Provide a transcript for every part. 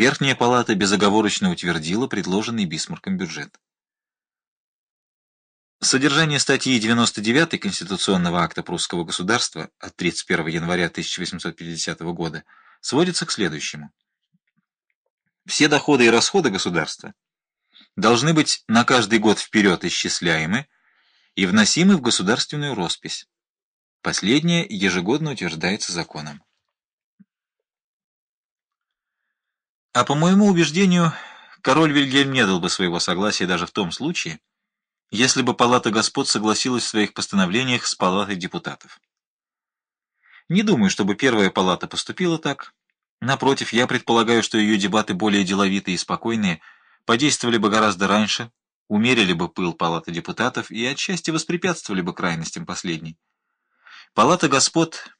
Верхняя палата безоговорочно утвердила предложенный Бисмарком бюджет. Содержание статьи 99 Конституционного акта прусского государства от 31 января 1850 года сводится к следующему. Все доходы и расходы государства должны быть на каждый год вперед исчисляемы и вносимы в государственную роспись. Последнее ежегодно утверждается законом. А по моему убеждению, король Вильгельм не дал бы своего согласия даже в том случае, если бы Палата Господ согласилась в своих постановлениях с Палатой депутатов. Не думаю, чтобы Первая Палата поступила так. Напротив, я предполагаю, что ее дебаты более деловитые и спокойные подействовали бы гораздо раньше, умерили бы пыл Палаты депутатов и отчасти воспрепятствовали бы крайностям последней. Палата Господ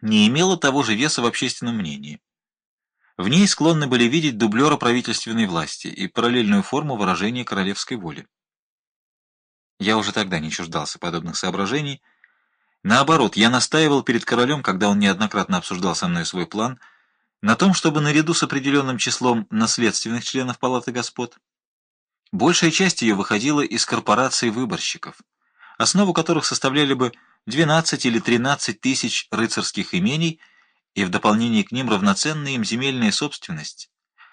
не имела того же веса в общественном мнении. В ней склонны были видеть дублера правительственной власти и параллельную форму выражения королевской воли. Я уже тогда не чуждался подобных соображений. Наоборот, я настаивал перед королем, когда он неоднократно обсуждал со мной свой план, на том, чтобы наряду с определенным числом наследственных членов Палаты Господ, большая часть ее выходила из корпораций выборщиков, основу которых составляли бы 12 или 13 тысяч рыцарских имений и в дополнение к ним равноценная им земельная собственность,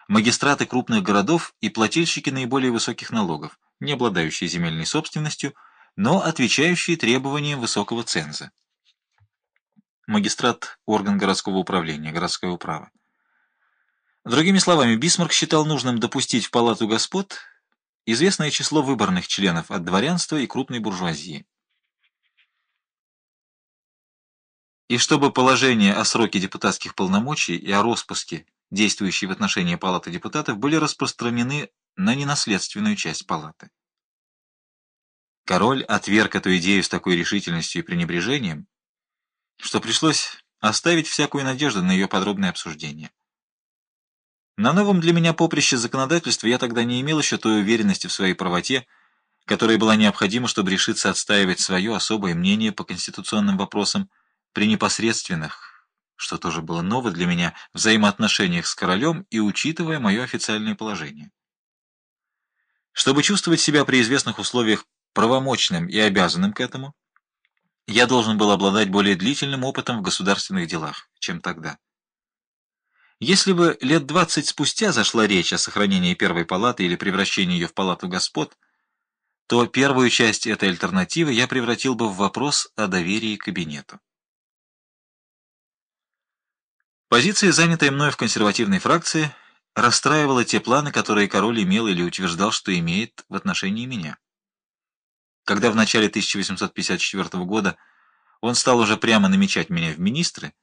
магистраты крупных городов и плательщики наиболее высоких налогов, не обладающие земельной собственностью, но отвечающие требованиям высокого ценза. Магистрат – орган городского управления, городское управа. Другими словами, Бисмарк считал нужным допустить в палату господ известное число выборных членов от дворянства и крупной буржуазии. И чтобы положения о сроке депутатских полномочий и о распуске, действующие в отношении палаты депутатов, были распространены на ненаследственную часть палаты. Король отверг эту идею с такой решительностью и пренебрежением, что пришлось оставить всякую надежду на ее подробное обсуждение. На новом для меня поприще законодательства я тогда не имел еще той уверенности в своей правоте, которая была необходима, чтобы решиться отстаивать свое особое мнение по конституционным вопросам при непосредственных, что тоже было ново для меня, взаимоотношениях с королем и учитывая мое официальное положение. Чтобы чувствовать себя при известных условиях правомочным и обязанным к этому, я должен был обладать более длительным опытом в государственных делах, чем тогда. Если бы лет двадцать спустя зашла речь о сохранении Первой палаты или превращении ее в палату господ, то первую часть этой альтернативы я превратил бы в вопрос о доверии кабинету. Позиция, занятая мной в консервативной фракции, расстраивала те планы, которые король имел или утверждал, что имеет в отношении меня. Когда в начале 1854 года он стал уже прямо намечать меня в министры,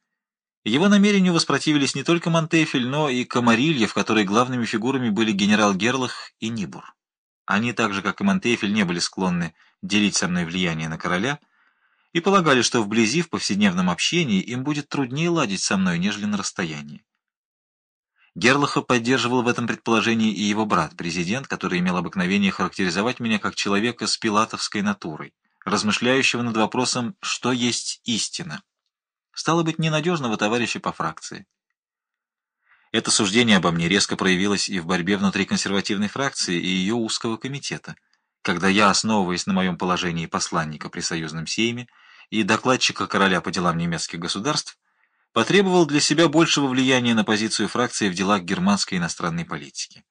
его намерению воспротивились не только Монтефель, но и Комарилья, в которой главными фигурами были генерал Герлах и Нибур. Они, так же как и Монтефель, не были склонны делить со мной влияние на короля и полагали, что вблизи, в повседневном общении, им будет труднее ладить со мной, нежели на расстоянии. Герлаха поддерживал в этом предположении и его брат, президент, который имел обыкновение характеризовать меня как человека с пилатовской натурой, размышляющего над вопросом «что есть истина?». Стало быть, ненадежного товарища по фракции. Это суждение обо мне резко проявилось и в борьбе внутри консервативной фракции и ее узкого комитета, когда я, основываясь на моем положении посланника при союзном сейме и докладчика короля по делам немецких государств, потребовал для себя большего влияния на позицию фракции в делах германской иностранной политики.